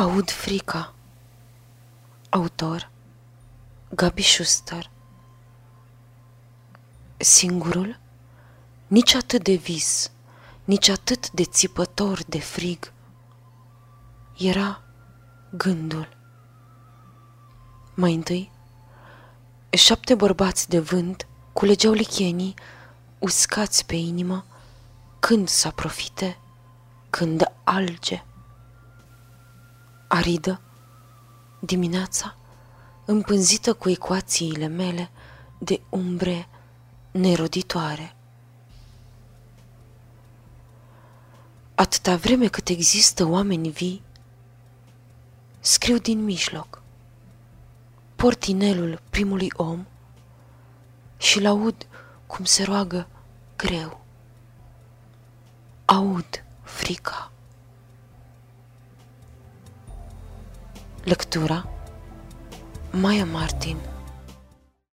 Aud frica Autor Gabi Schuster Singurul? Nici atât de vis, nici atât de țipător de frig. Era gândul. Mai întâi, șapte bărbați de vânt culegeau lichenii uscați pe inimă, când să profite, când alge. Aridă, dimineața, împânzită cu ecuațiile mele de umbre neroditoare. Atâta vreme cât există oameni vii, scriu din mijloc, portinelul primului om și laud cum se roagă greu. Aud frica. Lectura? Maya Martin